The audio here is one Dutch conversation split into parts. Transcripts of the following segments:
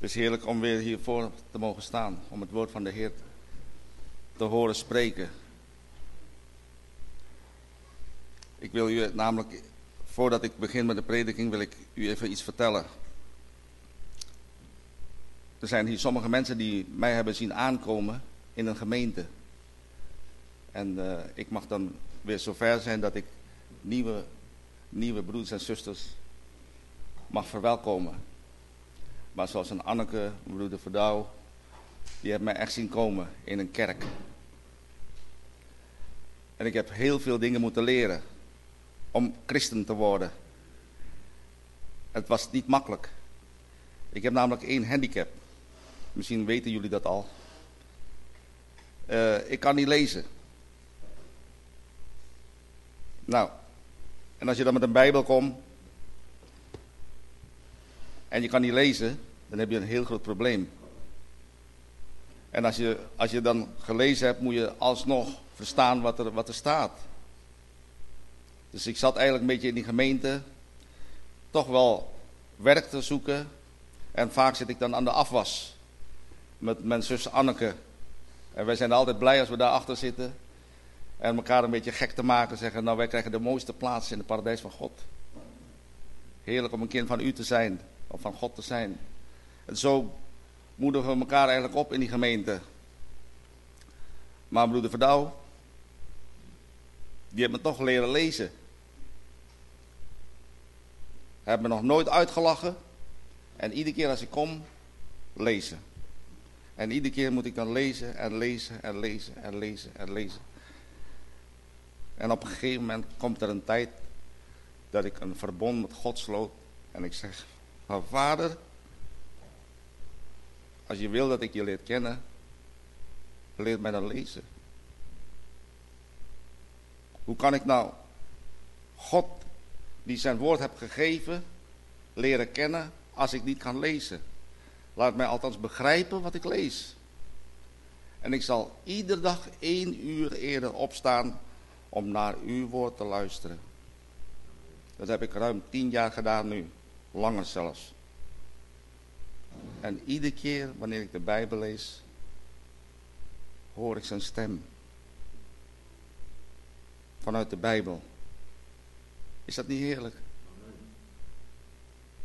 Het is heerlijk om weer hiervoor te mogen staan, om het woord van de Heer te horen spreken. Ik wil u namelijk, voordat ik begin met de prediking, wil ik u even iets vertellen. Er zijn hier sommige mensen die mij hebben zien aankomen in een gemeente. En uh, ik mag dan weer zover zijn dat ik nieuwe, nieuwe broeders en zusters mag verwelkomen. Maar zoals een Anneke, broeder Verdouw, die heeft mij echt zien komen in een kerk. En ik heb heel veel dingen moeten leren om christen te worden. Het was niet makkelijk. Ik heb namelijk één handicap. Misschien weten jullie dat al. Uh, ik kan niet lezen. Nou, en als je dan met een Bijbel komt en je kan niet lezen, dan heb je een heel groot probleem. En als je, als je dan gelezen hebt, moet je alsnog verstaan wat er, wat er staat. Dus ik zat eigenlijk een beetje in die gemeente, toch wel werk te zoeken. En vaak zit ik dan aan de afwas met mijn zus Anneke. En wij zijn altijd blij als we daar achter zitten. En elkaar een beetje gek te maken. Zeggen, nou wij krijgen de mooiste plaats in het paradijs van God. Heerlijk om een kind van u te zijn. Of van God te zijn. En zo moedigen we elkaar eigenlijk op in die gemeente. Maar broeder Verdouw. Die heeft me toch leren lezen. Hij heeft me nog nooit uitgelachen. En iedere keer als ik kom, lezen. En iedere keer moet ik dan lezen en lezen en lezen en lezen en lezen. En op een gegeven moment komt er een tijd dat ik een verbond met God sloot. En ik zeg, maar vader, als je wil dat ik je leer kennen, leer mij dan lezen. Hoe kan ik nou God, die zijn woord heb gegeven, leren kennen als ik niet kan lezen? Laat mij althans begrijpen wat ik lees. En ik zal iedere dag één uur eerder opstaan om naar uw woord te luisteren. Dat heb ik ruim tien jaar gedaan nu, langer zelfs. En iedere keer wanneer ik de Bijbel lees, hoor ik zijn stem. Vanuit de Bijbel. Is dat niet heerlijk?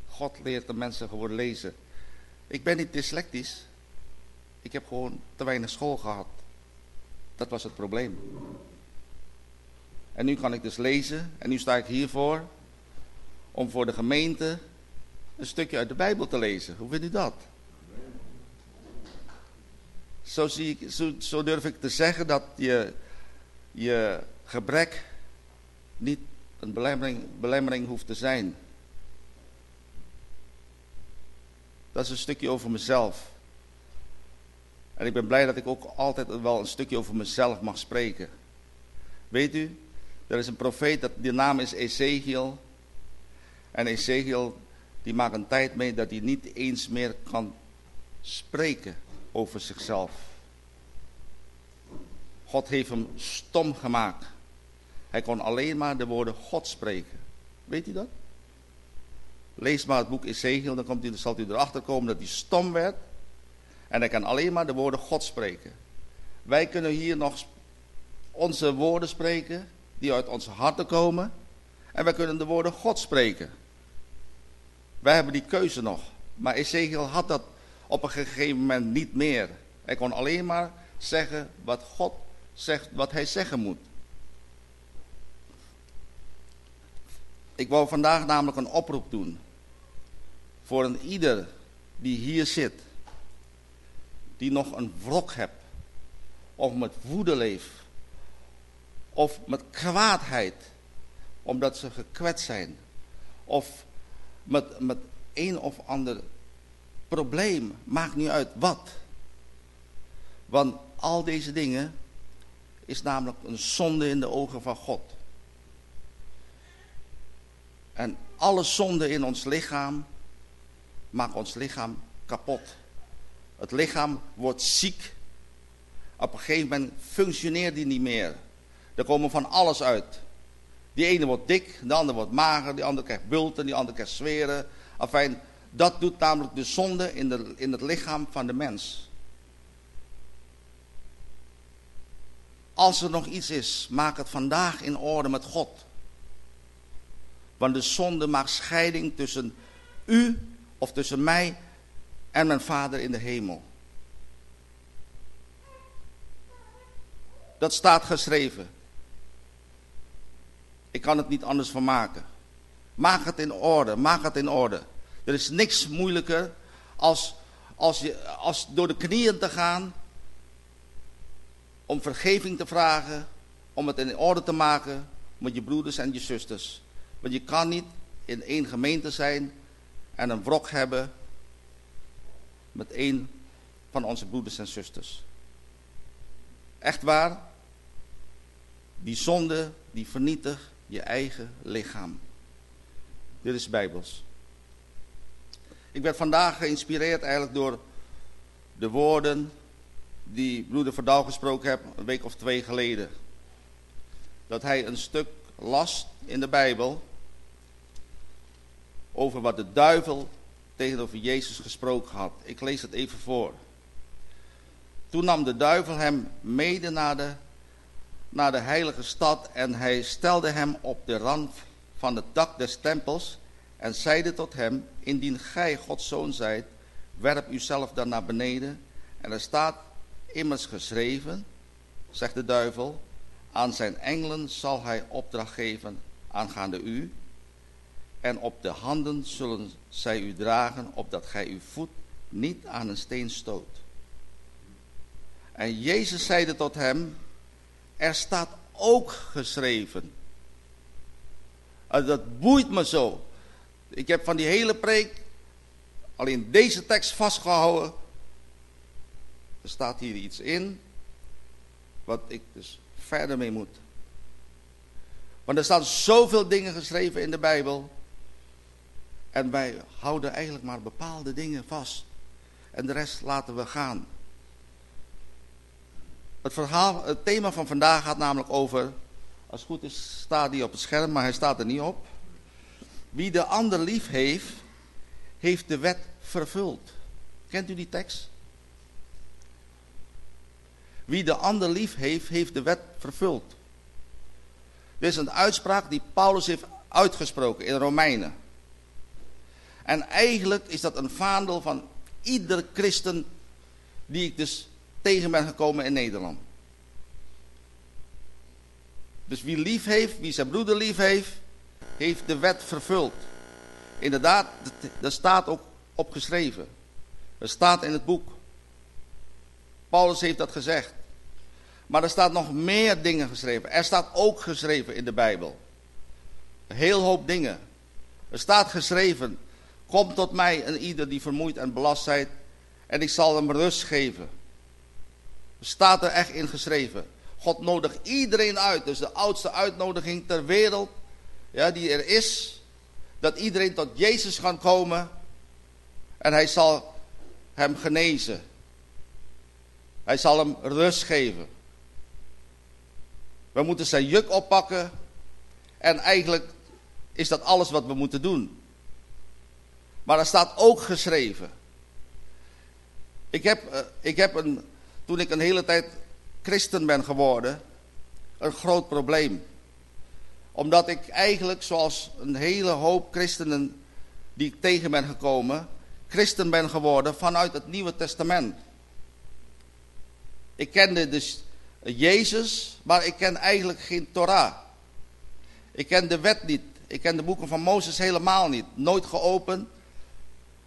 God leert de mensen gewoon lezen. Ik ben niet dyslectisch. Ik heb gewoon te weinig school gehad. Dat was het probleem. En nu kan ik dus lezen. En nu sta ik hiervoor. Om voor de gemeente een stukje uit de Bijbel te lezen. Hoe vindt u dat? Zo, zie zo, durf ik te zeggen dat je, je gebrek niet een belemmering, belemmering hoeft te zijn. Dat is een stukje over mezelf. En ik ben blij dat ik ook altijd wel een stukje over mezelf mag spreken. Weet u, er is een profeet, dat, die naam is Ezekiel. En Ezekiel die maakt een tijd mee dat hij niet eens meer kan spreken over zichzelf. God heeft hem stom gemaakt. Hij kon alleen maar de woorden God spreken. Weet u dat? Lees maar het boek Ezekiel, dan, komt u, zal u erachter komen dat hij stom werd. En hij kan alleen maar de woorden God spreken. Wij kunnen hier nog onze woorden spreken die uit onze harten komen. En wij kunnen de woorden God spreken. Wij hebben die keuze nog. Maar Ezekiel had dat op een gegeven moment niet meer. Hij kon alleen maar zeggen wat God zegt, wat hij zeggen moet. Ik wou vandaag namelijk een oproep doen. Voor een ieder die hier zit. Die nog een wrok hebt. Of met woede leeft of met kwaadheid, omdat ze gekwetst zijn. Of met, met een of ander probleem, maakt niet uit wat. Want al deze dingen is namelijk een zonde in de ogen van God. En alle zonde in ons lichaam maakt ons lichaam kapot. Het lichaam wordt ziek. Op een gegeven moment functioneert die niet meer. Er komen van alles uit. Die ene wordt dik, de ander wordt mager, die andere krijgt bulten, die andere krijgt zweren. Enfin, dat doet namelijk de zonde in, de, in het lichaam van de mens. Als er nog iets is, maak het vandaag in orde met God. Want de zonde maakt scheiding tussen u of tussen mij en mijn vader in de hemel. Dat staat geschreven. Ik kan het niet anders van maken. Maak het in orde, maak het in orde. Er is niks moeilijker als, als, je, als door de knieën te gaan, om vergeving te vragen, om het in orde te maken met je broeders en je zusters. Want je kan niet in één gemeente zijn en een wrok hebben met één van onze broeders en zusters. Echt waar, die zonde die vernietigt je eigen lichaam. Dit is bijbels. Ik werd vandaag geïnspireerd eigenlijk door de woorden die broeder Verdouw gesproken heeft een week of twee geleden. Dat hij een stuk las in de Bijbel over wat de duivel tegenover Jezus gesproken had. Ik lees het even voor. Toen nam de duivel hem mede naar de, naar de heilige stad en hij stelde hem op de rand van het dak des tempels en zeide tot hem, indien gij Gods zoon zijt, werp uzelf dan naar beneden. En er staat immers geschreven, zegt de duivel, aan zijn engelen zal hij opdracht geven aangaande u. En op de handen zullen zij u dragen, opdat gij uw voet niet aan een steen stoot. En Jezus zeide tot hem, er staat ook geschreven. Dat boeit me zo. Ik heb van die hele preek alleen deze tekst vastgehouden. Er staat hier iets in wat ik dus verder mee moet. Want er staan zoveel dingen geschreven in de Bijbel. En wij houden eigenlijk maar bepaalde dingen vast. En de rest laten we gaan. Het, verhaal, het thema van vandaag gaat namelijk over, als het goed is staat die op het scherm, maar hij staat er niet op. Wie de ander lief heeft, heeft de wet vervuld. Kent u die tekst? Wie de ander lief heeft, heeft de wet vervuld. Dit is een uitspraak die Paulus heeft uitgesproken in Romeinen. En eigenlijk is dat een vaandel van ieder christen die ik dus tegen ben gekomen in Nederland. Dus wie lief heeft, wie zijn broeder lief heeft, heeft de wet vervuld. Inderdaad, dat staat ook opgeschreven. Het staat in het boek. Paulus heeft dat gezegd. Maar er staat nog meer dingen geschreven. Er staat ook geschreven in de Bijbel. Een heel hoop dingen. Er staat geschreven. Kom tot mij en ieder die vermoeid en belast zijt. En ik zal hem rust geven. Staat er echt in geschreven. God nodigt iedereen uit. Dus de oudste uitnodiging ter wereld ja, die er is, dat iedereen tot Jezus kan komen en hij zal hem genezen. Hij zal hem rust geven. We moeten zijn juk oppakken en eigenlijk is dat alles wat we moeten doen. Maar er staat ook geschreven. Ik heb, eh, ik heb een, toen ik een hele tijd christen ben geworden, een groot probleem omdat ik eigenlijk, zoals een hele hoop christenen die ik tegen ben gekomen, christen ben geworden vanuit het Nieuwe Testament. Ik kende dus Jezus, maar ik ken eigenlijk geen Torah. Ik ken de wet niet. Ik ken de boeken van Mozes helemaal niet. Nooit geopend.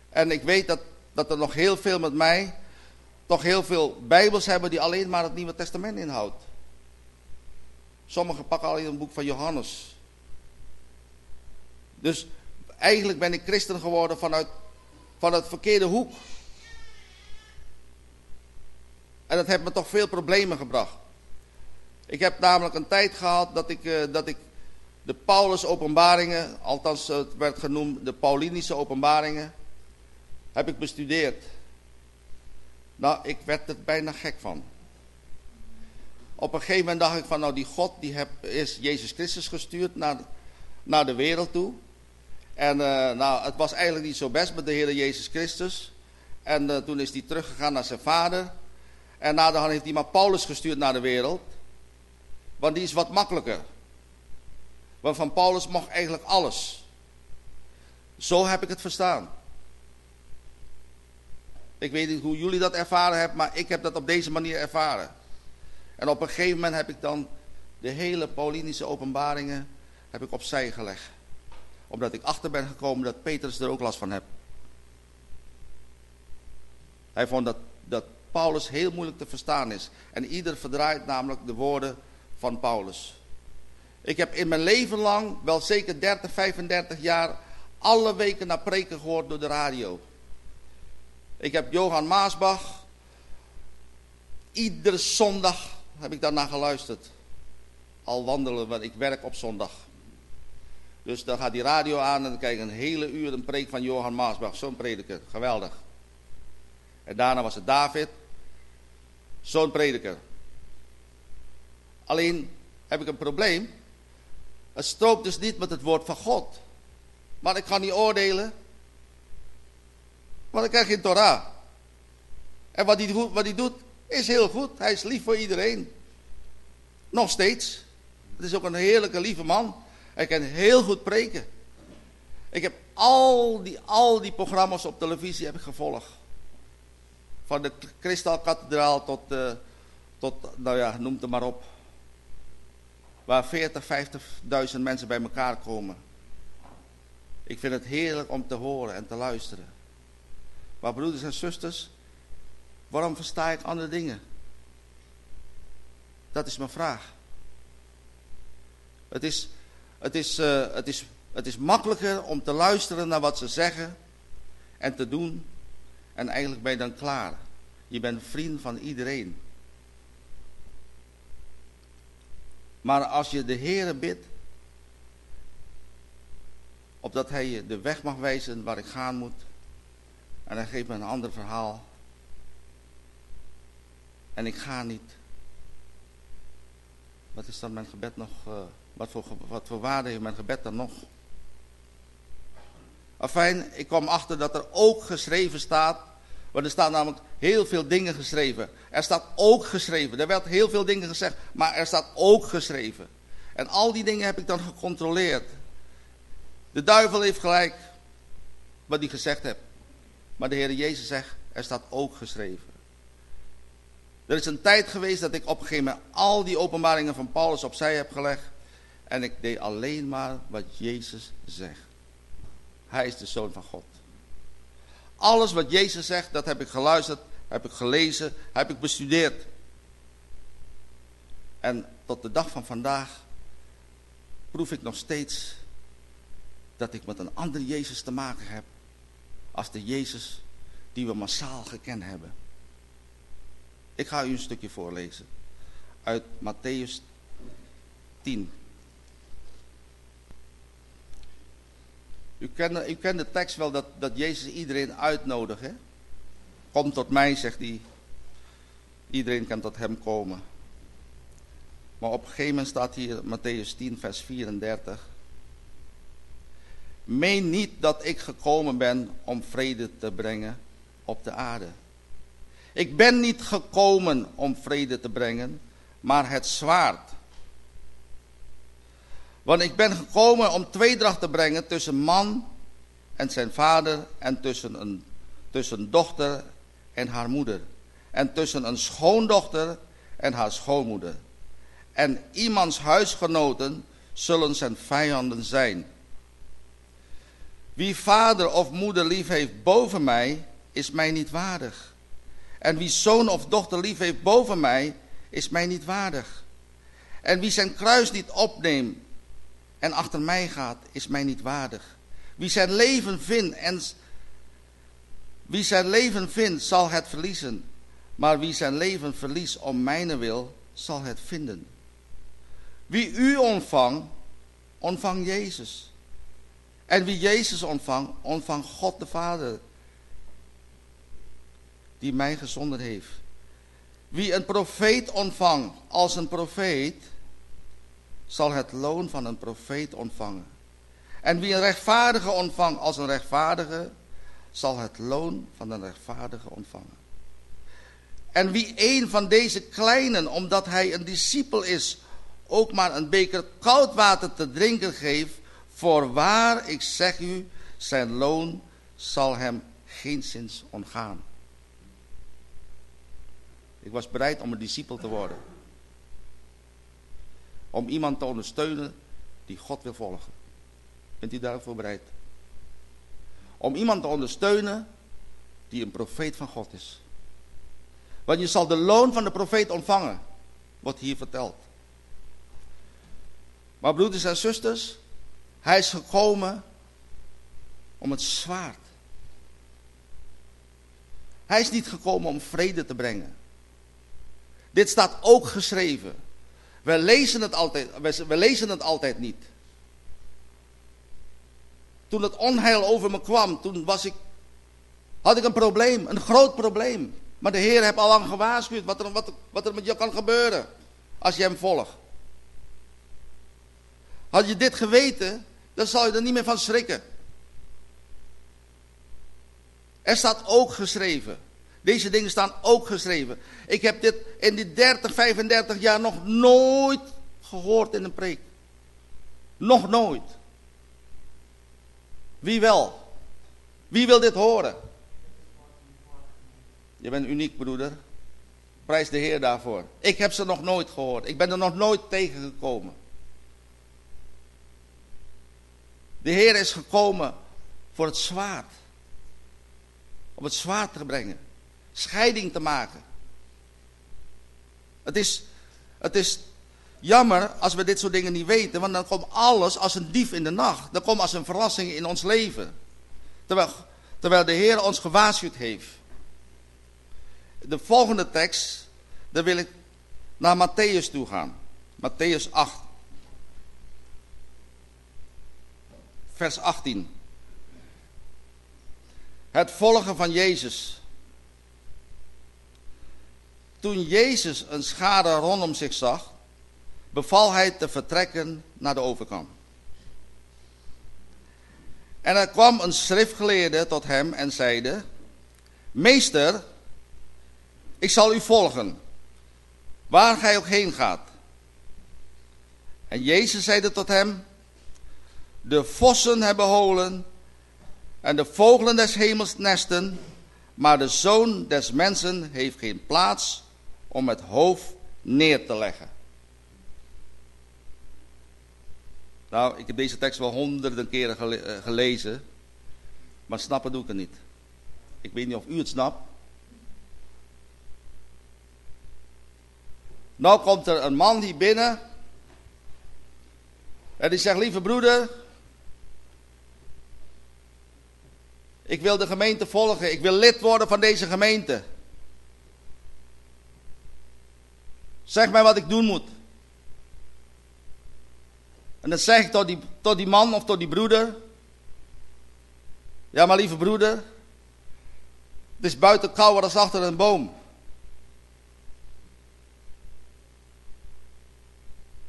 En ik weet dat, dat er nog heel veel met mij, toch heel veel bijbels hebben die alleen maar het Nieuwe Testament inhoudt. Sommigen pakken alleen een boek van Johannes. Dus eigenlijk ben ik christen geworden vanuit, van het verkeerde hoek. En dat heeft me toch veel problemen gebracht. Ik heb namelijk een tijd gehad dat ik, uh, dat ik de Paulus-openbaringen, althans het werd genoemd de Paulinische openbaringen, heb ik bestudeerd. Nou, ik werd er bijna gek van. Op een gegeven moment dacht ik van, nou die God die heb, is Jezus Christus gestuurd naar, naar de wereld toe. En uh, nou, het was eigenlijk niet zo best met de Heer Jezus Christus. En uh, toen is hij teruggegaan naar zijn vader. En naderhand heeft hij maar Paulus gestuurd naar de wereld. Want die is wat makkelijker. Want van Paulus mag eigenlijk alles. Zo heb ik het verstaan. Ik weet niet hoe jullie dat ervaren hebben, maar ik heb dat op deze manier ervaren. En op een gegeven moment heb ik dan de hele Paulinische openbaringen heb ik opzij gelegd. Omdat ik achter ben gekomen dat Petrus er ook last van heeft. Hij vond dat, dat Paulus heel moeilijk te verstaan is. En ieder verdraait namelijk de woorden van Paulus. Ik heb in mijn leven lang, wel zeker 30, 35 jaar, alle weken naar preken gehoord door de radio. Ik heb Johan Maasbach, iedere zondag heb ik daarna geluisterd. Al wandelen, want ik werk op zondag. Dus dan gaat die radio aan en dan krijg ik een hele uur een preek van Johan Maasbach. Zo'n prediker, geweldig. En daarna was het David, zo'n prediker. Alleen heb ik een probleem. Het strookt dus niet met het woord van God. Maar ik ga niet oordelen. Want ik krijg geen Torah. En wat hij, wat hij doet, is heel goed. Hij is lief voor iedereen. Nog steeds. Het is ook een heerlijke, lieve man. Hij kan heel goed preken. Ik heb al die, al die programma's op televisie heb ik gevolgd. Van de Kristalkathedraal tot, uh, tot, nou ja, noem het maar op. Waar 40, 50.000 mensen bij elkaar komen. Ik vind het heerlijk om te horen en te luisteren. Maar broeders en zusters, waarom versta ik andere dingen? Dat is mijn vraag. Het is, het is, uh, het is, het is makkelijker om te luisteren naar wat ze zeggen en te doen. En eigenlijk ben je dan klaar. Je bent vriend van iedereen. Maar als je de Heere bidt, opdat hij je de weg mag wijzen waar ik gaan moet, en hij geeft me een ander verhaal, en ik ga niet, wat is dan mijn gebed nog, uh, wat, voor, wat voor waarde heeft mijn gebed dan nog? Afijn, ik kwam achter dat er ook geschreven staat, want er staan namelijk heel veel dingen geschreven. Er staat ook geschreven, er werd heel veel dingen gezegd, maar er staat ook geschreven. En al die dingen heb ik dan gecontroleerd. De duivel heeft gelijk wat hij gezegd heeft. Maar de Heer Jezus zegt, er staat ook geschreven. Er is een tijd geweest dat ik op een gegeven moment al die openbaringen van Paulus opzij heb gelegd. En ik deed alleen maar wat Jezus zegt. Hij is de Zoon van God. Alles wat Jezus zegt, dat heb ik geluisterd, heb ik gelezen, heb ik bestudeerd. En tot de dag van vandaag proef ik nog steeds dat ik met een andere Jezus te maken heb als de Jezus die we massaal gekend hebben. Ik ga u een stukje voorlezen uit Matthäus 10. U kent, u kent de tekst wel dat, dat Jezus iedereen uitnodigt. Hè? Kom tot mij, zegt hij. Iedereen kan tot hem komen. Maar op een gegeven moment staat hier Matthäus 10, vers 34. Meen niet dat ik gekomen ben om vrede te brengen op de aarde. Ik ben niet gekomen om vrede te brengen, maar het zwaard. Want ik ben gekomen om tweedracht te brengen tussen man en zijn vader en tussen een tussen dochter en haar moeder. En tussen een schoondochter en haar schoonmoeder. En iemands huisgenoten zullen zijn vijanden zijn. Wie vader of moeder lief heeft boven mij, is mij niet waardig. En wie zoon of dochter lief heeft boven mij, is mij niet waardig. En wie zijn kruis niet opneemt en achter mij gaat, is mij niet waardig. Wie zijn leven vindt en wie zijn leven vindt, zal het verliezen. Maar wie zijn leven verliest om mijn wil, zal het vinden. Wie u ontvangt, ontvang Jezus. En wie Jezus ontvangt, ontvangt God de Vader, die mij gezonden heeft. Wie een profeet ontvangt als een profeet, zal het loon van een profeet ontvangen. En wie een rechtvaardige ontvangt als een rechtvaardige, zal het loon van een rechtvaardige ontvangen. En wie een van deze kleinen, omdat hij een discipel is, ook maar een beker koud water te drinken geeft, voorwaar, ik zeg u, zijn loon zal hem geen zins ontgaan. Ik was bereid om een discipel te worden. Om iemand te ondersteunen die God wil volgen. Bent u daarvoor bereid? Om iemand te ondersteunen die een profeet van God is. Want je zal de loon van de profeet ontvangen, wordt hier verteld. Maar broeders en zusters, hij is gekomen om het zwaard. Hij is niet gekomen om vrede te brengen. Dit staat ook geschreven. We lezen het altijd, we lezen het altijd niet. Toen het onheil over me kwam, toen was ik, had ik een probleem, een groot probleem. Maar de Heer heeft al lang gewaarschuwd wat er, wat, wat er met je kan gebeuren als je hem volgt. Had je dit geweten, dan zal je er niet meer van schrikken. Er staat ook geschreven. Deze dingen staan ook geschreven. Ik heb dit in die 30, 35 jaar nog nooit gehoord in een preek. Nog nooit. Wie wel? Wie wil dit horen? Je bent uniek, broeder. Prijs de Heer daarvoor. Ik heb ze nog nooit gehoord. Ik ben er nog nooit tegengekomen. De Heer is gekomen voor het zwaard. Om het zwaard te brengen. Scheiding te maken. Het is, het is jammer als we dit soort dingen niet weten. Want dan komt alles als een dief in de nacht. Dan komt als een verrassing in ons leven. Terwijl, terwijl de Heer ons gewaarschuwd heeft. De volgende tekst, daar wil ik naar Matthäus toe gaan. Matthäus 8. Vers 18. Het volgen van Jezus. Toen Jezus een schade rondom zich zag, beval hij te vertrekken naar de overkant. En er kwam een schriftgeleerde tot hem en zeide, Meester, ik zal u volgen, waar gij ook heen gaat. En Jezus zeide tot hem, de vossen hebben holen en de vogelen des hemels nesten, maar de zoon des mensen heeft geen plaats om het hoofd neer te leggen. Nou, ik heb deze tekst wel honderden keren eh, gelezen, maar snappen doe ik het niet. Ik weet niet of u het snapt. Nou komt er een man hier binnen. En die zegt, lieve broeder, ik wil de gemeente volgen. Ik wil lid worden van deze gemeente. Zeg mij wat ik doen moet. En dan zeg ik tot die, tot die man of tot die broeder. Ja, maar lieve broeder. Het is buiten kouder als achter een boom.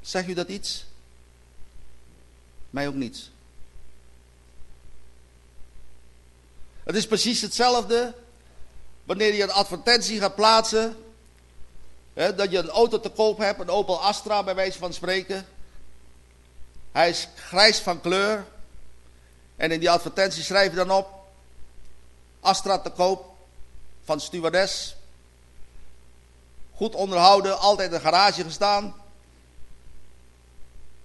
Zeg u dat iets? Mij ook niets. Het is precies hetzelfde wanneer je een advertentie gaat plaatsen. Hè, dat je een auto te koop hebt, een Opel Astra bij wijze van spreken. Hij is grijs van kleur. En in die advertentie schrijf je dan op. Astra te koop van stewardess. Goed onderhouden, altijd in de garage gestaan.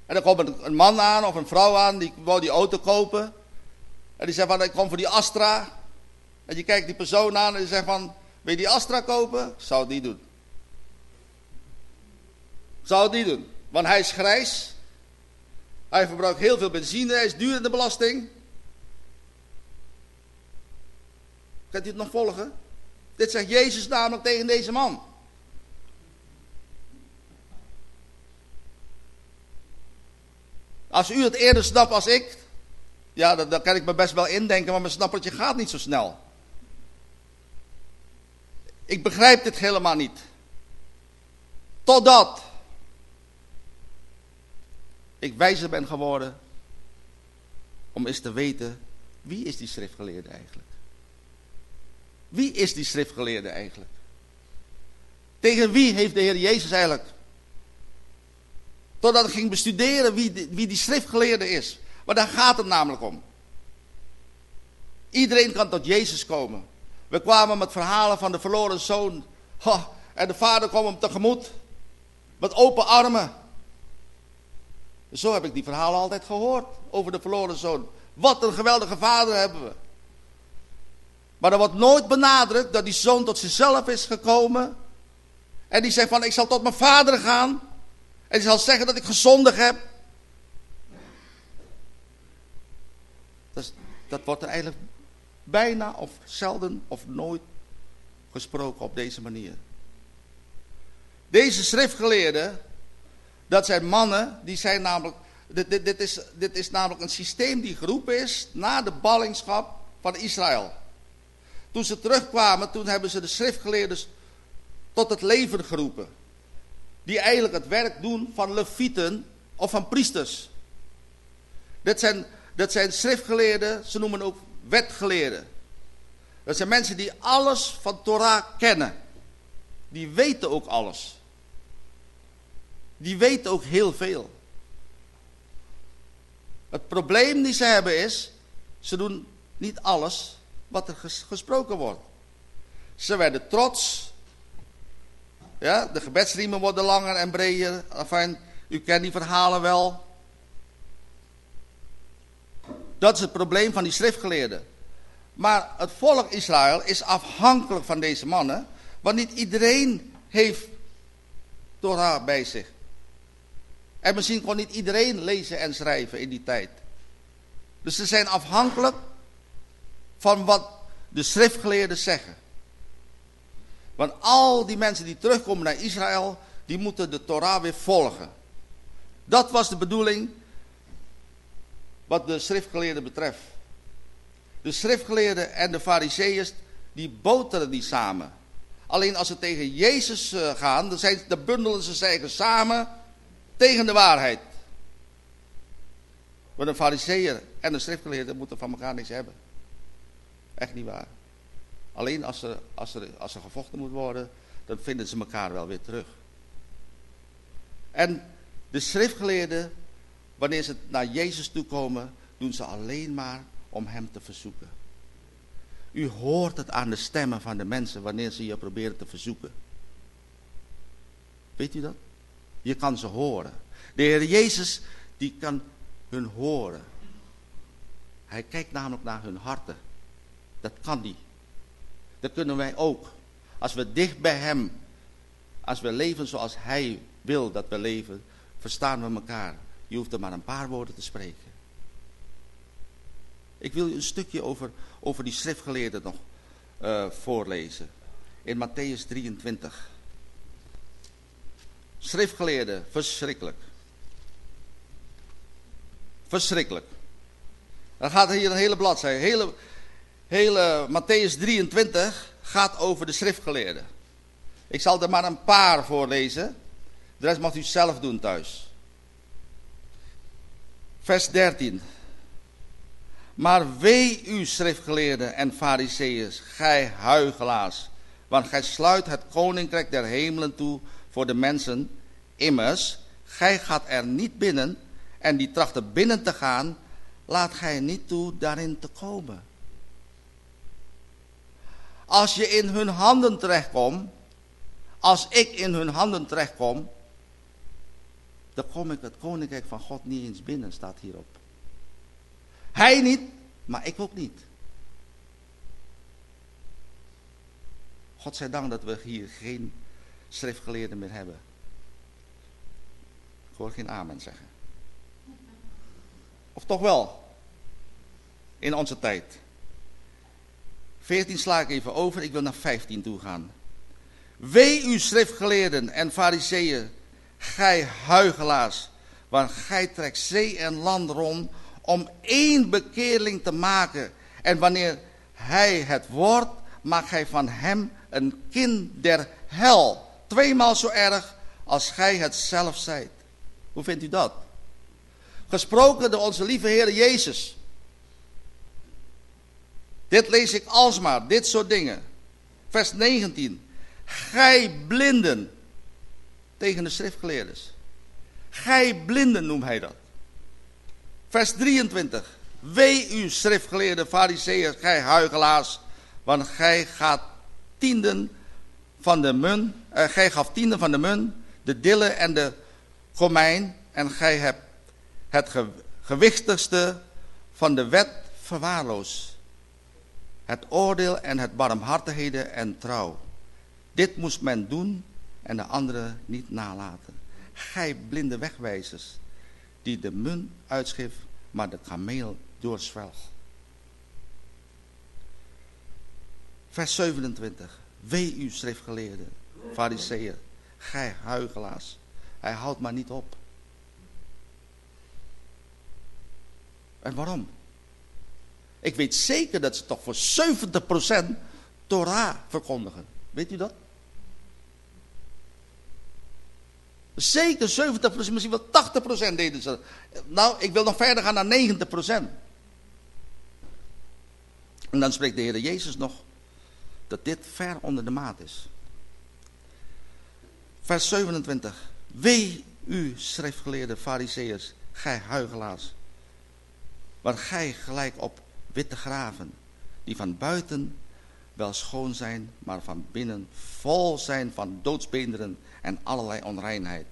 En dan komt een, man aan of een vrouw aan, die wou die auto kopen. En die zegt van, ik kom voor die Astra. En je kijkt die persoon aan en die zegt van, wil je die Astra kopen? Zou het niet doen. Zou het niet doen. Want hij is grijs. Hij verbruikt heel veel benzine, hij is duur in de belasting. Gaat u het nog volgen? Dit zegt Jezus namelijk tegen deze man. Als u het eerder snapt als ik, ja, dan kan ik me best wel indenken, maar mijn snappertje gaat niet zo snel. Ik begrijp dit helemaal niet. Totdat ik wijzer ben geworden om eens te weten, wie is die schriftgeleerde eigenlijk? Wie is die schriftgeleerde eigenlijk? Tegen wie heeft de Heer Jezus eigenlijk? Totdat ik ging bestuderen wie, wie die schriftgeleerde is. Maar daar gaat het namelijk om. Iedereen kan tot Jezus komen. We kwamen met verhalen van de verloren zoon. en de vader kwam hem tegemoet. Met open armen. Zo heb ik die verhalen altijd gehoord over de verloren zoon. Wat een geweldige vader hebben we. Maar er wordt nooit benadrukt dat die zoon tot zichzelf is gekomen. En die zegt van ik zal tot mijn vader gaan. En die zal zeggen dat ik gezondig heb. Dat, wordt er eigenlijk bijna of zelden of nooit gesproken op deze manier. Deze schriftgeleerden, dat zijn mannen, die zijn namelijk, dit, dit, dit, is, dit is namelijk een systeem die geroepen is na de ballingschap van Israël. Toen ze terugkwamen, toen hebben ze de schriftgeleerden tot het leven geroepen. Die eigenlijk het werk doen van levieten of van priesters. Dit zijn, dat zijn schriftgeleerden, ze noemen ook wetgeleerden. Dat zijn mensen die alles van Torah kennen. Die weten ook alles. Die weten ook heel veel. Het probleem die ze hebben is, ze doen niet alles wat er gesproken wordt. Ze werden trots. Ja, de gebedsriemen worden langer en breder. U kent die verhalen wel. Dat is het probleem van die schriftgeleerden. Maar het volk Israël is afhankelijk van deze mannen. Want niet iedereen heeft Torah bij zich. En misschien kon niet iedereen lezen en schrijven in die tijd. Dus ze zijn afhankelijk van wat de schriftgeleerden zeggen. Want al die mensen die terugkomen naar Israël, die moeten de Torah weer volgen. Dat was de bedoeling wat de schriftgeleerden betreft. De schriftgeleerden en de fariseeërs, die boteren die samen. Alleen als ze tegen Jezus eh, gaan, dan, zijn, bundelen ze zich samen tegen de waarheid. Want een fariseer en een schriftgeleerde moeten van elkaar niks hebben. Echt niet waar. Alleen als er, als, er, als er gevochten moet worden, dan vinden ze elkaar wel weer terug. En de schriftgeleerden, wanneer ze naar Jezus toe komen, doen ze alleen maar om hem te verzoeken. U hoort het aan de stemmen van de mensen wanneer ze je proberen te verzoeken. Weet u dat? Je kan ze horen. De Heer Jezus, die kan hun horen. Hij kijkt namelijk naar hun harten. Dat kan die. Dat kunnen wij ook. Als we dicht bij Hem, als we leven zoals Hij wil dat we leven, verstaan we elkaar. Je hoeft er maar een paar woorden te spreken. Ik wil u een stukje over, over die schriftgeleerden nog uh, voorlezen. In Matthäus 23. Schriftgeleerden, verschrikkelijk. Verschrikkelijk. Dan gaat er hier een hele bladzijde. Hele, hele Matthäus 23 gaat over de schriftgeleerden. Ik zal er maar een paar voorlezen. De rest mag u zelf doen thuis. Vers 13. Maar wee u schriftgeleerden en fariseeërs, gij huigelaars. Want gij sluit het koninkrijk der hemelen toe voor de mensen. Immers, gij gaat er niet binnen en die trachten binnen te gaan, laat gij niet toe daarin te komen. Als je in hun handen terechtkomt, als ik in hun handen terechtkom, dan kom ik het koninkrijk van God niet eens binnen, staat hierop. Hij niet, maar ik ook niet. God zij dank dat we hier geen schriftgeleerden meer hebben. Ik hoor geen amen zeggen. Of toch wel? In onze tijd. 14 sla ik even over, ik wil naar 15 toe gaan. Wee u schriftgeleerden en fariseeën, gij huigelaars, want gij trekt zee en land rond om één bekeerling te maken. En wanneer hij het wordt, maakt gij van hem een kind der hel. Tweemaal zo erg als gij het zelf zijt. Hoe vindt u dat? Gesproken door onze lieve Heer Jezus. Dit lees ik alsmaar, dit soort dingen. Vers 19. Gij blinden. Tegen de schriftgeleerders. Gij blinden noemt hij dat. Vers 23. Wee u schriftgeleerde fariseeërs, gij huigelaars. Want gij gaat tienden van de mun. Uh, gij gaf tienden van de mun, de dille en de komijn. En gij hebt het gewichtigste van de wet verwaarloosd. Het oordeel en het barmhartigheden en trouw. Dit moest men doen en de anderen niet nalaten. Gij blinde wegwijzers, die de mun uitschrift, maar de kameel doorzwelg. Vers 27. Wee u schriftgeleerden, fariseeën, gij huigelaars. Hij houdt maar niet op. En waarom? Ik weet zeker dat ze toch voor 70% Torah verkondigen. Weet u dat? Zeker 70%, misschien wel 80% deden ze. Nou, ik wil nog verder gaan naar 90%. En dan spreekt de Heer Jezus nog dat dit ver onder de maat is. Vers 27. Wee u schriftgeleerde fariseërs, gij huigelaars. Want gij gelijk op witte graven, die van buiten wel schoon zijn, maar van binnen vol zijn van doodsbeenderen en allerlei onreinheid.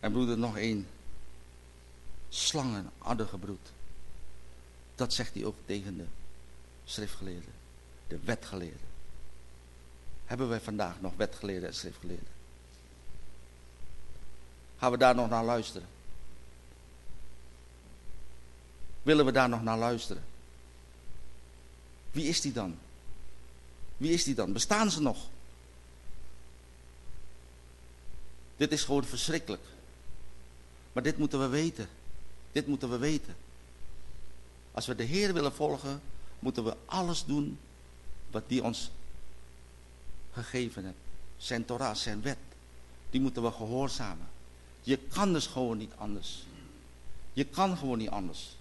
En broeder, nog één. Slangen, addergebroed. Dat zegt hij ook tegen de schriftgeleerden, de wetgeleerden. Hebben wij vandaag nog wetgeleerden en schriftgeleerden? Gaan we daar nog naar luisteren? Willen we daar nog naar luisteren? Wie is die dan? Wie is die dan? Bestaan ze nog? Dit is gewoon verschrikkelijk. Maar dit moeten we weten. Dit moeten we weten. Als we de Heer willen volgen, moeten we alles doen wat die ons gegeven heeft. Zijn Torah, zijn wet. Die moeten we gehoorzamen. Je kan dus gewoon niet anders. Je kan gewoon niet anders.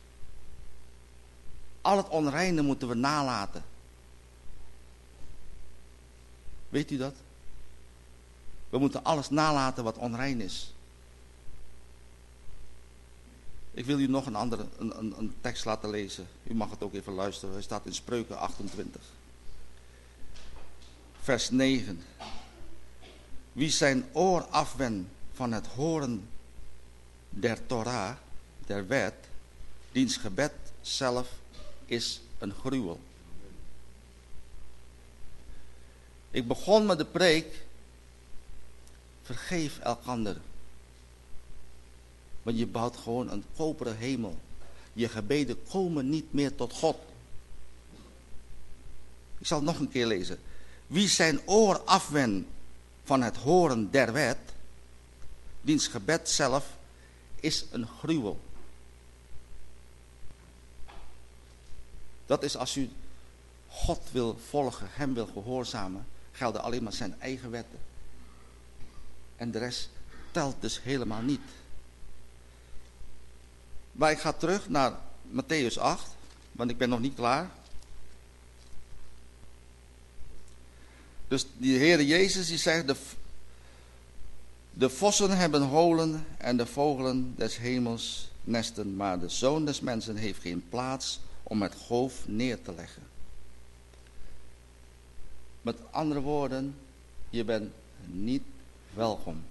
Al het onreine moeten we nalaten. Weet u dat? We moeten alles nalaten wat onrein is. Ik wil u nog een andere een, een, tekst laten lezen. U mag het ook even luisteren. Hij staat in Spreuken 28. Vers 9. Wie zijn oor afwendt van het horen der Torah, der wet, diens gebed zelf is een gruwel. Ik begon met de preek. Vergeef elkander. Want je bouwt gewoon een koperen hemel. Je gebeden komen niet meer tot God. Ik zal het nog een keer lezen. Wie zijn oor afwendt van het horen der wet, diens gebed zelf is een gruwel. Dat is als u God wil volgen, hem wil gehoorzamen, gelden alleen maar zijn eigen wetten. En de rest telt dus helemaal niet. Maar ik ga terug naar Matthäus 8, want ik ben nog niet klaar. Dus die Heer Jezus die zegt, de, de vossen hebben holen en de vogelen des hemels nesten, maar de zoon des mensen heeft geen plaats om het goof neer te leggen. Met andere woorden, je bent niet welkom.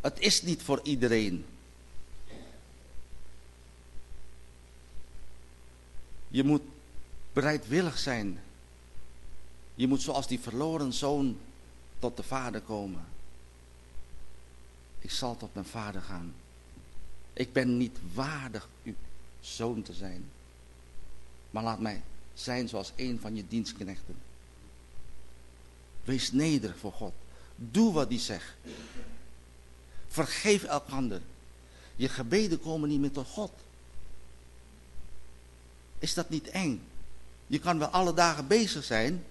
Het is niet voor iedereen. Je moet bereidwillig zijn. Je moet zoals die verloren zoon tot de vader komen. Ik zal tot mijn vader gaan. Ik ben niet waardig u zoon te zijn. Maar laat mij zijn zoals een van je dienstknechten. Wees nederig voor God. Doe wat hij zegt. Vergeef elkander. Je gebeden komen niet meer tot God. Is dat niet eng? Je kan wel alle dagen bezig zijn,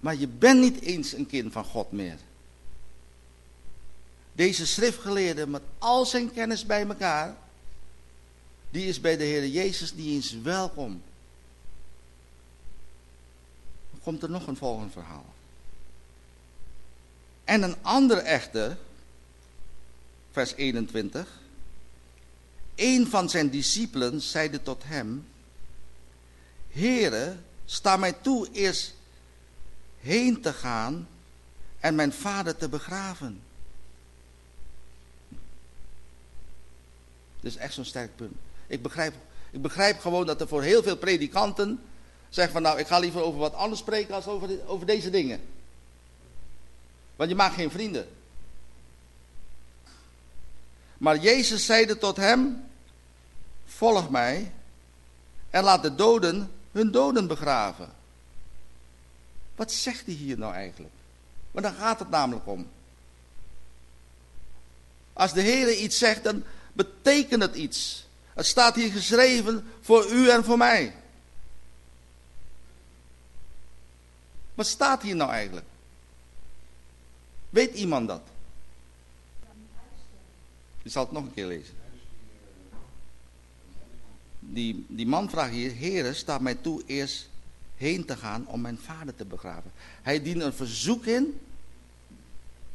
maar je bent niet eens een kind van God meer. Deze schriftgeleerde met al zijn kennis bij elkaar, die is bij de Heer Jezus niet eens welkom. Dan komt er nog een volgend verhaal. En een ander echter, vers 21. Een van zijn discipelen zeide tot hem, Heere, sta mij toe eerst heen te gaan en mijn vader te begraven. Dat is echt zo'n sterk punt. Ik begrijp, ik begrijp gewoon dat er voor heel veel predikanten zeggen van nou, ik ga liever over wat anders spreken als over, over deze dingen. Want je maakt geen vrienden. Maar Jezus zeide tot hem, volg mij en laat de doden hun doden begraven. Wat zegt hij hier nou eigenlijk? Want daar gaat het namelijk om. Als de Heer iets zegt, dan betekent het iets. Het staat hier geschreven voor u en voor mij. Wat staat hier nou eigenlijk? Weet iemand dat? Je zal het nog een keer lezen. Die, die man vraagt hier, Heere, staat mij toe eerst heen te gaan om mijn vader te begraven. Hij dient een verzoek in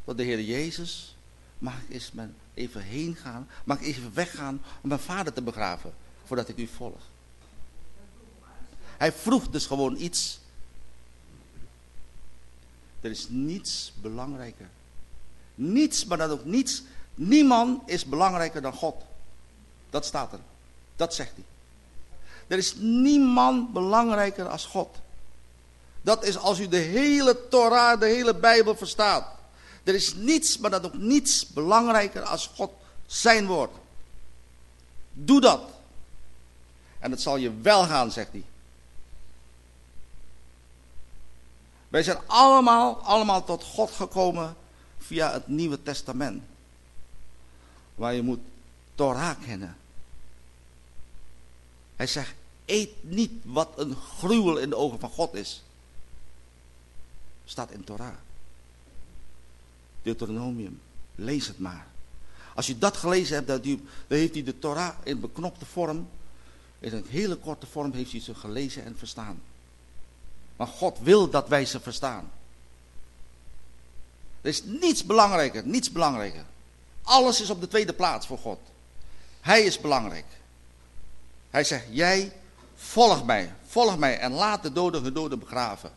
tot de Heer Jezus. Mag ik eens even heen gaan? Mag ik even weggaan om mijn vader te begraven? Voordat ik u volg. Hij vroeg dus gewoon iets. Er is niets belangrijker. Niets, maar dan ook niets. Niemand is belangrijker dan God. Dat staat er. Dat zegt hij. Er is niemand belangrijker als God. Dat is als u de hele Torah, de hele Bijbel verstaat. Er is niets, maar dat ook niets belangrijker als God zijn woord. Doe dat. En het zal je wel gaan, zegt hij. Wij zijn allemaal, allemaal tot God gekomen via het Nieuwe Testament. Waar je moet Torah kennen. Hij zegt, eet niet wat een gruwel in de ogen van God is. Staat in Torah. Deuteronomium. Lees het maar. Als je dat gelezen hebt, dan heeft hij de Torah in beknopte vorm, in een hele korte vorm, heeft hij ze gelezen en verstaan. Maar God wil dat wij ze verstaan. Er is niets belangrijker, niets belangrijker. Alles is op de tweede plaats voor God. Hij is belangrijk. Hij zegt, jij volg mij, volg mij en laat de doden hun doden begraven.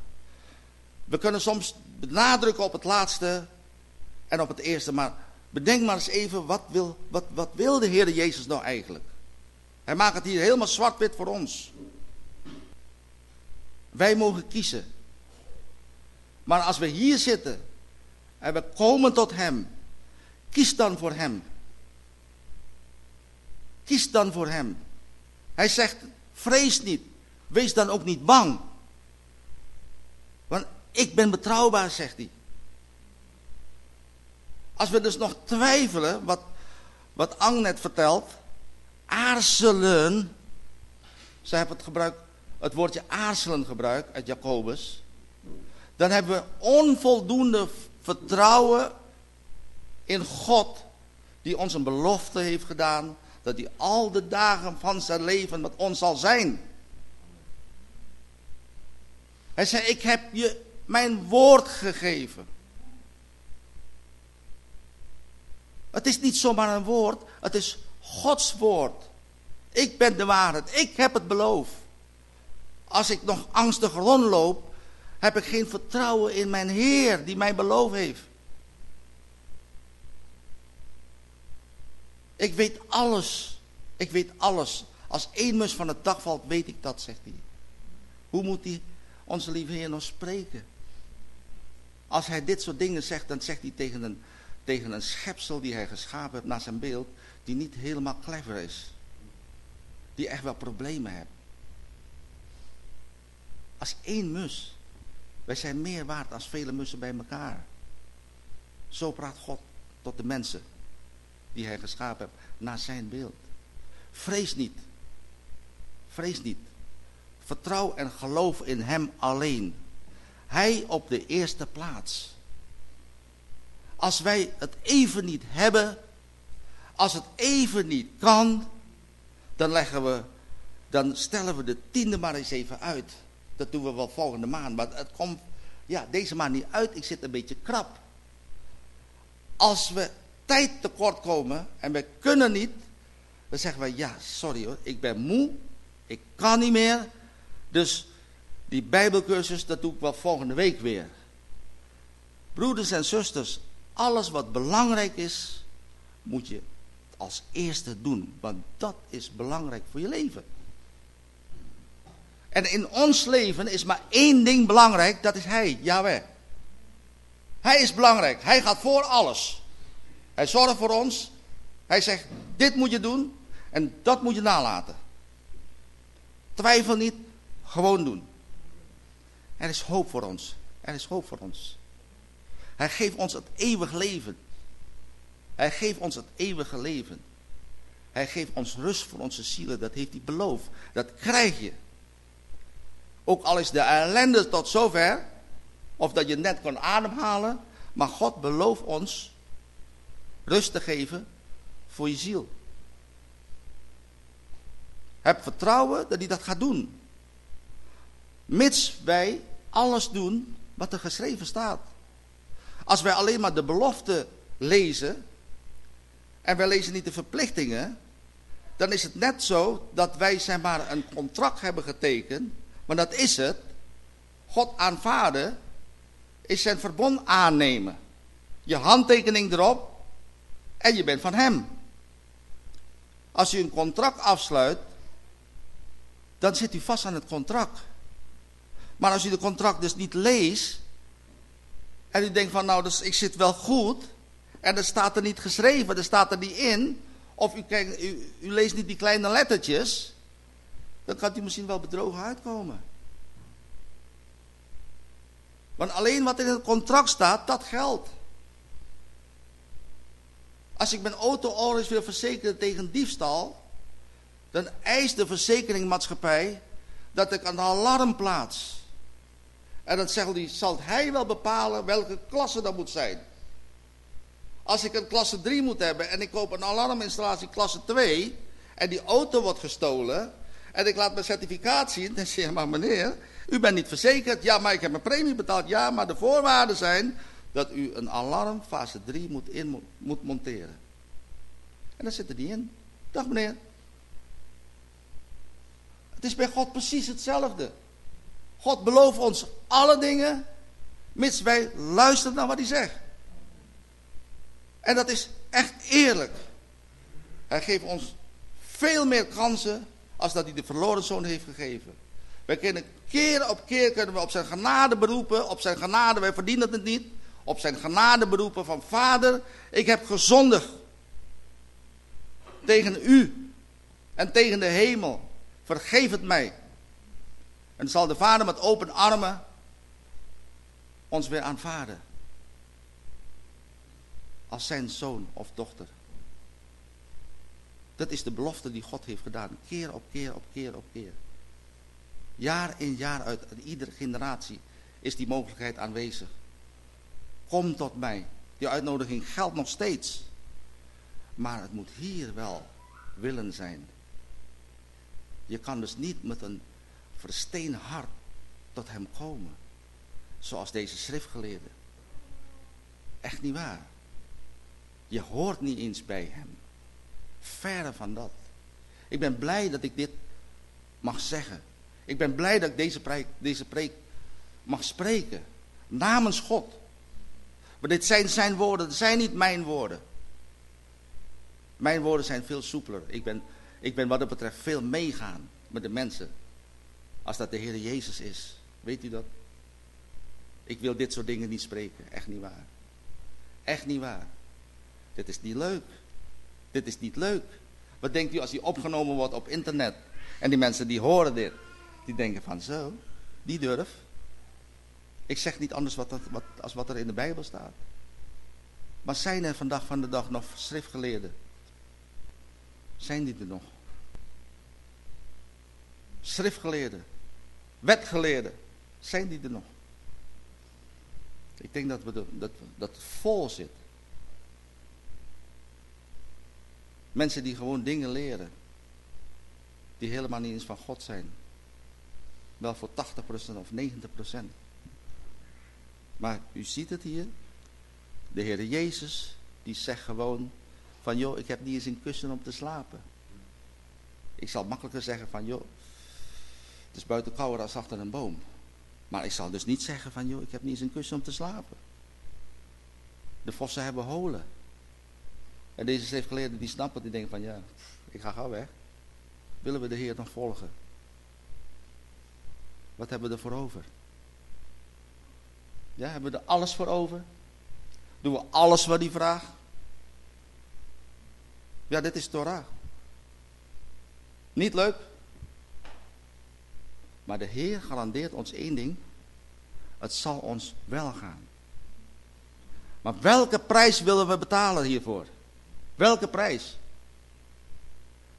We kunnen soms benadrukken op het laatste en op het eerste, maar bedenk maar eens even, wat wil, wat, wat de Heer Jezus nou eigenlijk? Hij maakt het hier helemaal zwart-wit voor ons. Wij mogen kiezen. Maar als we hier zitten en we komen tot Hem, kies dan voor Hem. Kies dan voor Hem. Hij zegt, vrees niet, wees dan ook niet bang. Want ik ben betrouwbaar, zegt hij. Als we dus nog twijfelen, wat, wat Ang net vertelt, aarzelen, ze hebben het, het woordje aarzelen gebruikt uit Jacobus, dan hebben we onvoldoende vertrouwen in God, die ons een belofte heeft gedaan, dat hij al de dagen van zijn leven met ons zal zijn. Hij zei, ik heb je mijn woord gegeven. Het is niet zomaar een woord, het is Gods woord. Ik ben de waarheid, ik heb het beloofd. Als ik nog angstig rondloop, heb ik geen vertrouwen in mijn Heer die mij beloofd heeft. Ik weet alles. Ik weet alles. Als één mus van het dak valt, weet ik dat, zegt hij. Hoe moet hij onze lieve Heer nog spreken? Als hij dit soort dingen zegt, dan zegt hij tegen een, tegen een schepsel die hij geschapen heeft naar zijn beeld, die niet helemaal clever is. die echt wel problemen hebben. Als één mus. Wij zijn meer waard dan vele mussen bij elkaar. Zo praat God tot de mensen die hij geschapen heeft naar zijn beeld. Vrees niet. Vrees niet. Vertrouw en geloof in hem alleen. Hij op de eerste plaats. Als wij het even niet hebben, als het even niet kan, dan leggen we, dan stellen we de tiende maar eens even uit. Dat doen we wel volgende maand, maar het komt, ja, deze maand niet uit. Ik zit een beetje krap. Als we tijd tekort komen en we kunnen niet, dan zeggen we, ja, sorry hoor, ik ben moe, ik kan niet meer. Dus die bijbelcursus, dat doe ik wel volgende week weer. Broeders en zusters, alles wat belangrijk is, moet je als eerste doen. Want dat is belangrijk voor je leven. En in ons leven is maar één ding belangrijk, dat is Hij, Yahweh. Hij is belangrijk, Hij gaat voor alles. Hij zorgt voor ons. Hij zegt, dit moet je doen en dat moet je nalaten. Twijfel niet, gewoon doen. Er is hoop voor ons. Er is hoop voor ons. Hij geeft ons het eeuwig leven. Hij geeft ons het eeuwige leven. Hij geeft ons rust voor onze zielen. Dat heeft hij beloofd. Dat krijg je. Ook al is de ellende tot zover. Of dat je net kan ademhalen. Maar God belooft ons rust te geven voor je ziel. Heb vertrouwen dat hij dat gaat doen. Mits wij alles doen wat er geschreven staat. Als wij alleen maar de belofte lezen en wij lezen niet de verplichtingen, dan is het net zo dat wij zeg maar een contract hebben getekend, maar dat is het. God aanvaarden is zijn verbond aannemen. Je handtekening erop en je bent van hem. Als u een contract afsluit, dan zit u vast aan het contract. Maar als u de contract dus niet leest, en u denkt van nou, dus ik zit wel goed, en er staat er niet geschreven, er staat er niet in, of u, kijkt, u, leest niet die kleine lettertjes, dan kan u misschien wel bedrogen uitkomen. Want alleen wat in het contract staat, dat geldt. Als ik mijn auto always wil verzekeren tegen diefstal, dan eist de verzekeringmaatschappij dat ik een alarm plaats. En dan zegt hij, zal hij wel bepalen welke klasse dat moet zijn. Als ik een klasse 3 moet hebben en ik koop een alarminstallatie klasse 2 en die auto wordt gestolen en ik laat mijn certificaat zien, dan zeg je, maar meneer, u bent niet verzekerd. Ja, maar ik heb mijn premie betaald. Ja, maar de voorwaarden zijn dat u een alarm fase 3 moet, in, moet monteren. En dat zit er niet in. Dag meneer. Het is bij God precies hetzelfde. God belooft ons alle dingen, mits wij luisteren naar wat hij zegt. En dat is echt eerlijk. Hij geeft ons veel meer kansen als dat hij de verloren zoon heeft gegeven. Wij kunnen keer op keer kunnen we op zijn genade beroepen, op zijn genade, wij verdienen het niet, op zijn genade beroepen van vader, ik heb gezondigd tegen u en tegen de hemel. Vergeef het mij. En zal de Vader met open armen ons weer aanvaarden. Als zijn zoon of dochter. Dat is de belofte die God heeft gedaan. Keer op keer op keer op keer. Jaar in jaar uit. Iedere generatie is die mogelijkheid aanwezig. Kom tot mij. Die uitnodiging geldt nog steeds. Maar het moet hier wel willen zijn. Je kan dus niet met een versteen hart tot hem komen. Zoals deze schriftgeleerde. Echt niet waar. Je hoort niet eens bij hem. Verre van dat. Ik ben blij dat ik dit mag zeggen. Ik ben blij dat ik deze preek, deze preek mag spreken. Namens God. Maar dit zijn zijn woorden, het zijn niet mijn woorden. Mijn woorden zijn veel soepeler. Ik ben, ik ben wat dat betreft veel meegaan met de mensen. Als dat de Heer Jezus is. Weet u dat? Ik wil dit soort dingen niet spreken. Echt niet waar. Echt niet waar. Dit is niet leuk. Dit is niet leuk. Wat denkt u als die opgenomen wordt op internet? En die mensen die horen dit, die denken van zo, die durf. Ik zeg niet anders wat, wat, als wat er in de Bijbel staat. Maar zijn er vandaag van de dag nog schriftgeleerden? Zijn die er nog? Schriftgeleerden, wetgeleerden, zijn die er nog? Ik denk dat, we dat, dat het vol zit. Mensen die gewoon dingen leren. Die helemaal niet eens van God zijn. Wel voor 80% of 90%. Maar u ziet het hier. De Heer Jezus, die zegt gewoon van joh, ik heb niet eens een kussen om te slapen. Ik zal makkelijker zeggen van joh, het is buiten kouder als achter een boom. Maar ik zal dus niet zeggen van joh, ik heb niet eens een kussen om te slapen. De vossen hebben holen. En deze schriftgeleerden die snappen, die denken van ja, ik ga gauw weg. Willen we de Heer dan volgen? Wat hebben we ervoor over? Ja, hebben we er alles voor over? Doen we alles wat hij vraagt? Ja, dit is Torah. Niet leuk? Maar de Heer garandeert ons één ding. Het zal ons wel gaan. Maar welke prijs willen we betalen hiervoor? Welke prijs?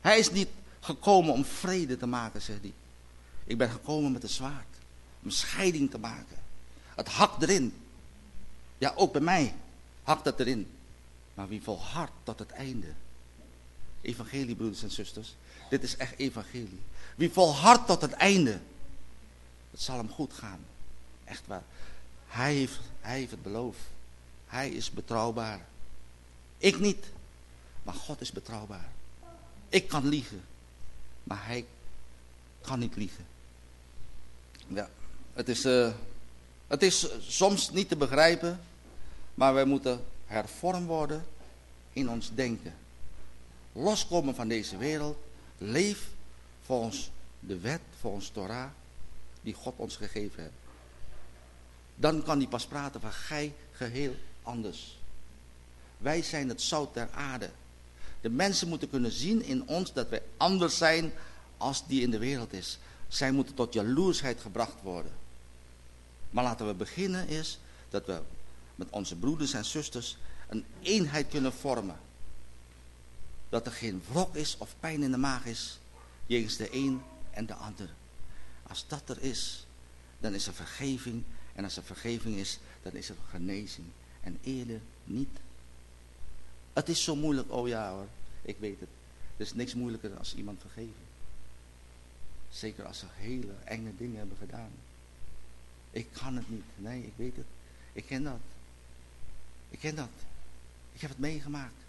Hij is niet gekomen om vrede te maken, zegt hij. Ik ben gekomen met een zwaard. Om scheiding te maken. Het hakt erin. Ja, ook bij mij hakt het erin. Maar wie volhardt tot het einde. Evangelie, broeders en zusters. Dit is echt evangelie. Wie volhardt tot het einde. Het zal hem goed gaan. Echt waar. Hij heeft, hij heeft het beloofd. Hij is betrouwbaar. Ik niet. Maar God is betrouwbaar. Ik kan liegen. Maar hij kan niet liegen. Ja, het is, uh, het is soms niet te begrijpen. Maar wij moeten hervormd worden in ons denken. Loskomen van deze wereld. Leef volgens de wet, volgens Torah, die God ons gegeven heeft. Dan kan hij pas praten van gij geheel anders. Wij zijn het zout der aarde. De mensen moeten kunnen zien in ons dat wij anders zijn als die in de wereld is. Zij moeten tot jaloersheid gebracht worden. Maar laten we beginnen is dat we met onze broeders en zusters een eenheid kunnen vormen. Dat er geen wrok is of pijn in de maag is, jegens de een en de ander. Als dat er is, dan is er vergeving. En als er vergeving is, dan is er genezing. En eerder niet. Het is zo moeilijk, oh ja hoor, ik weet het. Er is niks moeilijker als iemand vergeven. Zeker als ze hele enge dingen hebben gedaan. Ik kan het niet. Nee, ik weet het. Ik ken dat. Ik ken dat. Ik heb het meegemaakt.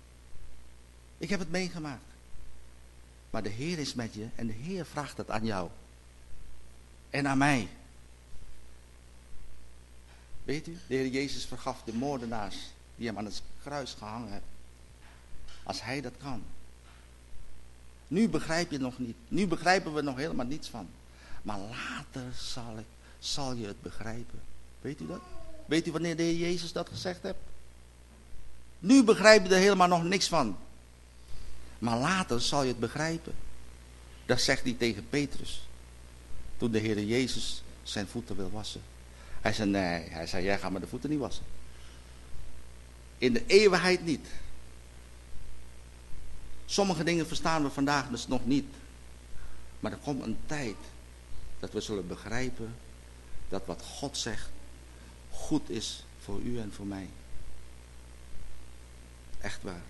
Ik heb het meegemaakt. Maar de Heer is met je en de Heer vraagt het aan jou. En aan mij. Weet u, de Heer Jezus vergaf de moordenaars die hem aan het kruis gehangen hebben. Als hij dat kan. Nu begrijp je nog niet. Nu begrijpen we nog helemaal niets van. Maar later zal, ik, zal je het begrijpen. Weet u dat? Weet u wanneer de Heer Jezus dat gezegd heeft? Nu begrijp je er helemaal nog niks van. Maar later zal je het begrijpen. Dat zegt hij tegen Petrus. Toen de Heer Jezus zijn voeten wil wassen. Hij zei nee, hij zei jij gaat me de voeten niet wassen. In de eeuwigheid niet. Sommige dingen verstaan we vandaag dus nog niet. Maar er komt een tijd dat we zullen begrijpen dat wat God zegt goed is voor u en voor mij. Echt waar.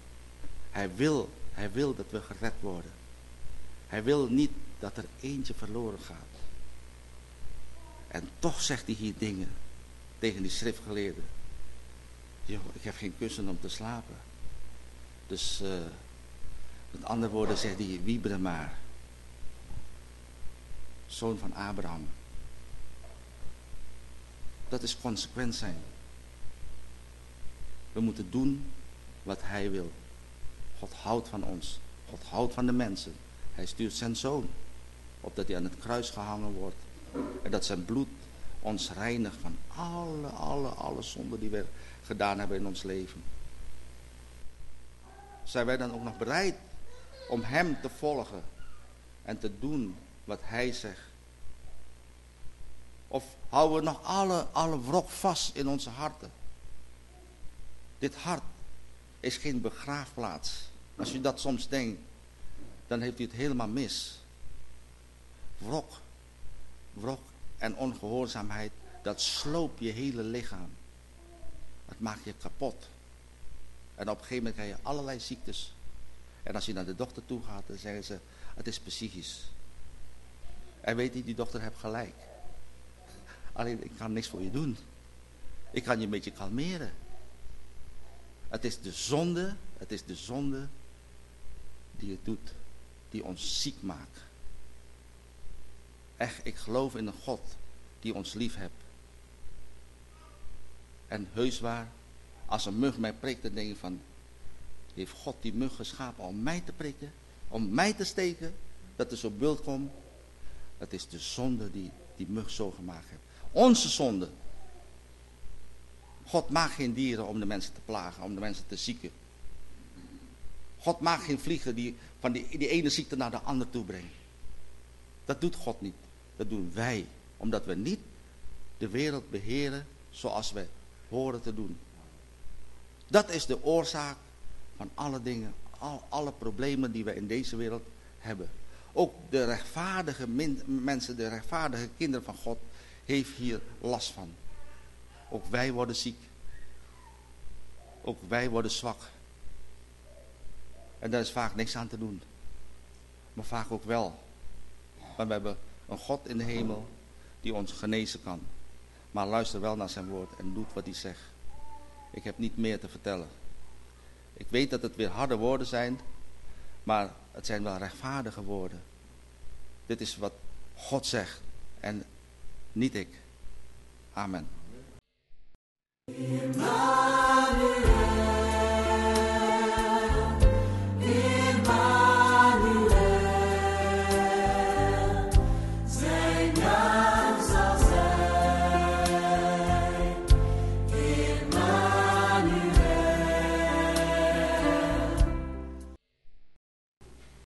Hij wil, hij wil dat we gered worden. Hij wil niet dat er eentje verloren gaat. En toch zegt hij hier dingen tegen die schriftgeleerden. Joh, ik heb geen kussen om te slapen. Dus uh, met andere woorden zegt hij, wieber maar. Zoon van Abraham. Dat is consequent zijn. We moeten doen wat hij wil. God houdt van ons. God houdt van de mensen. Hij stuurt zijn zoon. Opdat hij aan het kruis gehangen wordt. En dat zijn bloed ons reinigt van alle, alle, alle zonden die we gedaan hebben in ons leven. Zijn wij dan ook nog bereid om Hem te volgen en te doen wat Hij zegt? Of houden we nog alle, alle wrok vast in onze harten? Dit hart is geen begraafplaats. Als je dat soms denkt, dan heeft u het helemaal mis. Wrok, wrok en ongehoorzaamheid, dat sloopt je hele lichaam. Dat maakt je kapot. En op een gegeven moment krijg je allerlei ziektes. En als je naar de dokter toe gaat, dan zeggen ze, het is psychisch. En weet je, die dokter heeft gelijk. Alleen, ik kan niks voor je doen. Ik kan je een beetje kalmeren. Het is de zonde, het is de zonde die het doet, die ons ziek maakt. Echt, ik geloof in een God die ons lief hebt. En heus waar, als een mug mij prikt, dan denk je van, heeft God die mug geschapen om mij te prikken, om mij te steken, dat er zo beeld komt. Het is de zonde die die mug zo gemaakt heeft. Onze zonde. God maakt geen dieren om de mensen te plagen, om de mensen te zieken. God maakt geen vliegen die van die, die ene ziekte naar de ander toe brengen. Dat doet God niet. Dat doen wij. Omdat we niet de wereld beheren zoals we horen te doen. Dat is de oorzaak van alle dingen, al, alle problemen die we in deze wereld hebben. Ook de rechtvaardige mensen, de rechtvaardige kinderen van God, heeft hier last van. Ook wij worden ziek. Ook wij worden zwak. En daar is vaak niks aan te doen. Maar vaak ook wel. Maar we hebben een God in de hemel die ons genezen kan. Maar luister wel naar zijn woord en doet wat hij zegt. Ik heb niet meer te vertellen. Ik weet dat het weer harde woorden zijn, maar het zijn wel rechtvaardige woorden. Dit is wat God zegt en niet ik. Amen.